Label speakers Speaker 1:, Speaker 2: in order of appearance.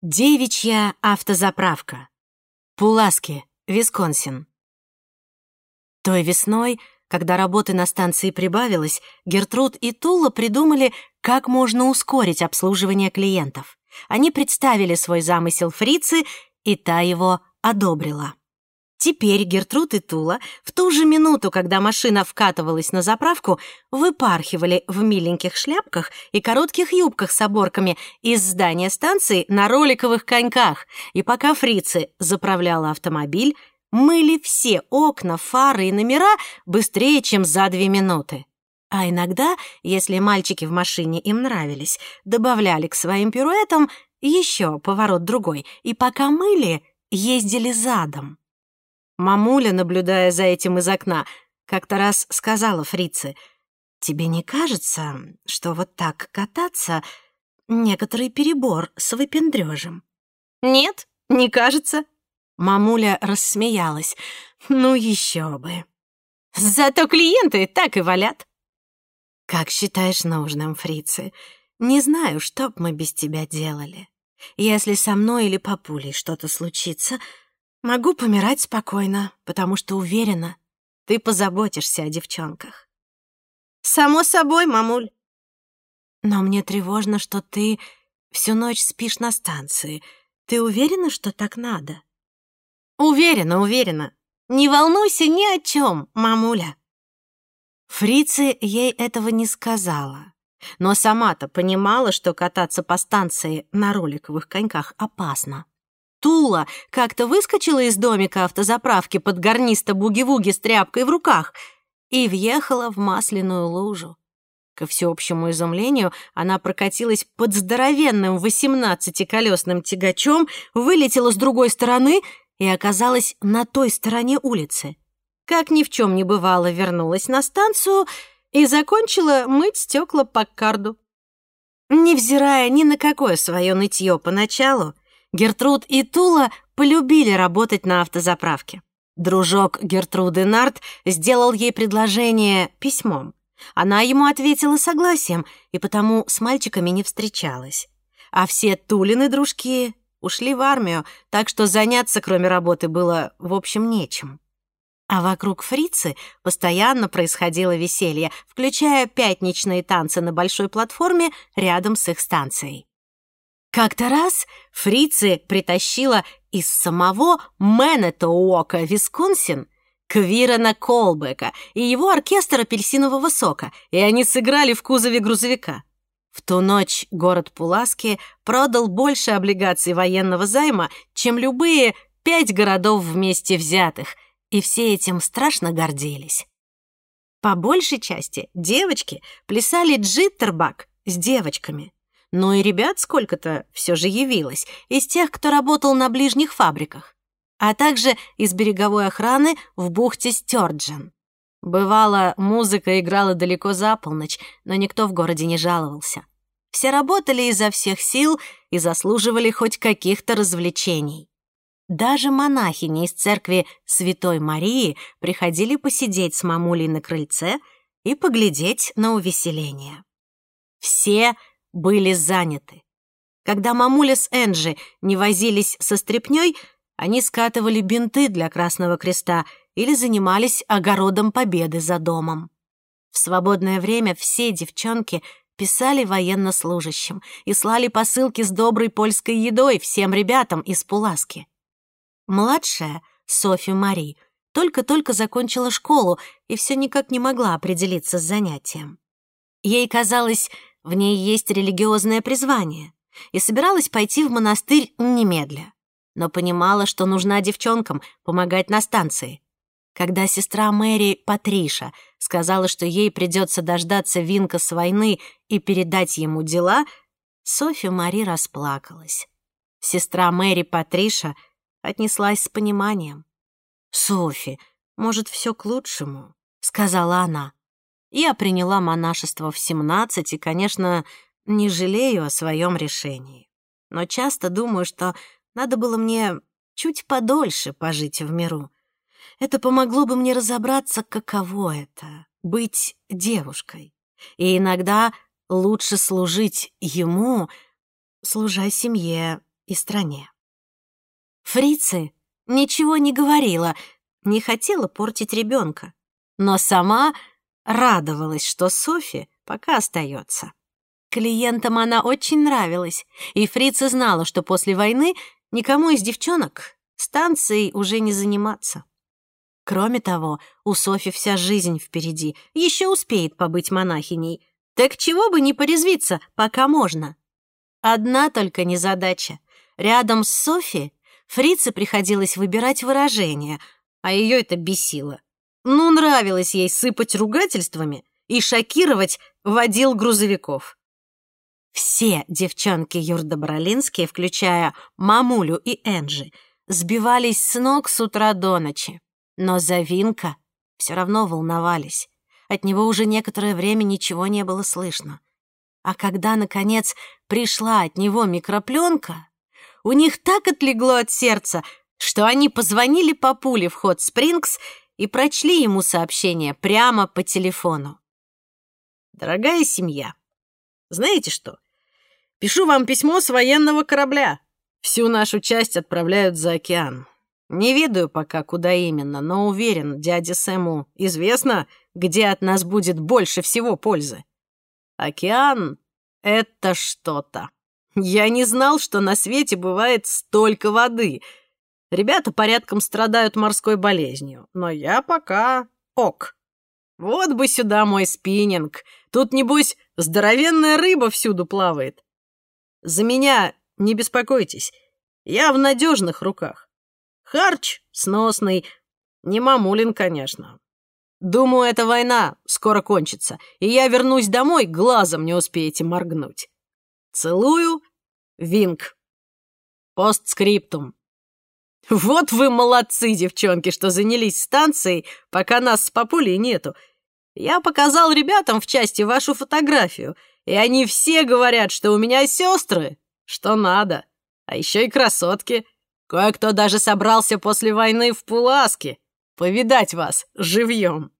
Speaker 1: Девичья автозаправка. Пуласки, Висконсин. Той весной, когда работы на станции прибавилось, Гертруд и Тула придумали, как можно ускорить обслуживание клиентов. Они представили свой замысел фрицы, и та его одобрила. Теперь Гертруд и Тула в ту же минуту, когда машина вкатывалась на заправку, выпархивали в миленьких шляпках и коротких юбках с оборками из здания станции на роликовых коньках, и пока фрицы заправляла автомобиль, мыли все окна, фары и номера быстрее, чем за две минуты. А иногда, если мальчики в машине им нравились, добавляли к своим пируэтам еще поворот другой, и пока мыли, ездили задом. Мамуля, наблюдая за этим из окна, как-то раз сказала фрице, «Тебе не кажется, что вот так кататься — некоторый перебор с выпендрёжем?» «Нет, не кажется». Мамуля рассмеялась. «Ну еще бы». «Зато клиенты так и валят». «Как считаешь нужным, фрицы? Не знаю, что б мы без тебя делали. Если со мной или папулей что-то случится, Могу помирать спокойно, потому что уверена, ты позаботишься о девчонках. Само собой, мамуль. Но мне тревожно, что ты всю ночь спишь на станции. Ты уверена, что так надо? Уверена, уверена. Не волнуйся ни о чем, мамуля. Фрицы ей этого не сказала, но сама-то понимала, что кататься по станции на роликовых коньках опасно. Тула как-то выскочила из домика автозаправки под гарниста буги-вуги с тряпкой в руках и въехала в масляную лужу. Ко всеобщему изумлению она прокатилась под здоровенным восемнадцатиколесным тягачом, вылетела с другой стороны и оказалась на той стороне улицы. Как ни в чем не бывало, вернулась на станцию и закончила мыть стекла по карду. Невзирая ни на какое свое нытье поначалу, Гертруд и Тула полюбили работать на автозаправке. Дружок Гертруды Нарт сделал ей предложение письмом. Она ему ответила согласием, и потому с мальчиками не встречалась. А все Тулины дружки ушли в армию, так что заняться, кроме работы, было, в общем, нечем. А вокруг фрицы постоянно происходило веселье, включая пятничные танцы на большой платформе рядом с их станцией. Как-то раз фрицы притащила из самого Мэнетоуока, Висконсин, Квирана Колбека и его оркестр апельсинового сока, и они сыграли в кузове грузовика. В ту ночь город Пуласки продал больше облигаций военного займа, чем любые пять городов вместе взятых, и все этим страшно гордились. По большей части девочки плясали джиттербак с девочками — но и ребят сколько-то все же явилось, из тех, кто работал на ближних фабриках, а также из береговой охраны в бухте Стёрджен. Бывало, музыка играла далеко за полночь, но никто в городе не жаловался. Все работали изо всех сил и заслуживали хоть каких-то развлечений. Даже монахини из церкви Святой Марии приходили посидеть с мамулей на крыльце и поглядеть на увеселение. Все были заняты. Когда мамуля с Энджи не возились со стряпнёй, они скатывали бинты для Красного Креста или занимались огородом победы за домом. В свободное время все девчонки писали военнослужащим и слали посылки с доброй польской едой всем ребятам из Пуласки. Младшая, Софи Мари, только-только закончила школу и все никак не могла определиться с занятием. Ей казалось, в ней есть религиозное призвание, и собиралась пойти в монастырь немедля, но понимала, что нужна девчонкам помогать на станции. Когда сестра Мэри, Патриша, сказала, что ей придется дождаться Винка с войны и передать ему дела, Софья Мари расплакалась. Сестра Мэри, Патриша, отнеслась с пониманием. «Софи, может, все к лучшему?» — сказала она. Я приняла монашество в 17 и, конечно, не жалею о своем решении. Но часто думаю, что надо было мне чуть подольше пожить в миру. Это помогло бы мне разобраться, каково это — быть девушкой. И иногда лучше служить ему, служа семье и стране. Фрицы ничего не говорила, не хотела портить ребенка, но сама радовалась, что Софи пока остается. Клиентам она очень нравилась, и Фрица знала, что после войны никому из девчонок станцией уже не заниматься. Кроме того, у Софи вся жизнь впереди, еще успеет побыть монахиней. Так чего бы не порезвиться, пока можно. Одна только незадача. Рядом с Софи Фрице приходилось выбирать выражения, а ее это бесило. Ну, нравилось ей сыпать ругательствами и шокировать водил грузовиков. Все девчонки Юрдобролинские, включая мамулю и Энджи, сбивались с ног с утра до ночи. Но за Винка все равно волновались. От него уже некоторое время ничего не было слышно. А когда, наконец, пришла от него микропленка, у них так отлегло от сердца, что они позвонили папуле в ход Спрингс и прочли ему сообщение прямо по телефону. «Дорогая семья, знаете что? Пишу вам письмо с военного корабля. Всю нашу часть отправляют за океан. Не ведаю пока, куда именно, но уверен, дяде Сэму известно, где от нас будет больше всего пользы. Океан — это что-то. Я не знал, что на свете бывает столько воды. Ребята порядком страдают морской болезнью, но я пока ок. Вот бы сюда мой спиннинг. Тут, небось, здоровенная рыба всюду плавает. За меня не беспокойтесь, я в надежных руках. Харч сносный, не мамулин, конечно. Думаю, эта война скоро кончится, и я вернусь домой, глазом не успеете моргнуть. Целую, Винк. Постскриптум. Вот вы молодцы, девчонки, что занялись станцией, пока нас с папулей нету. Я показал ребятам в части вашу фотографию, и они все говорят, что у меня сестры, что надо. А еще и красотки. Кое-кто даже собрался после войны в Пуласке повидать вас живьем.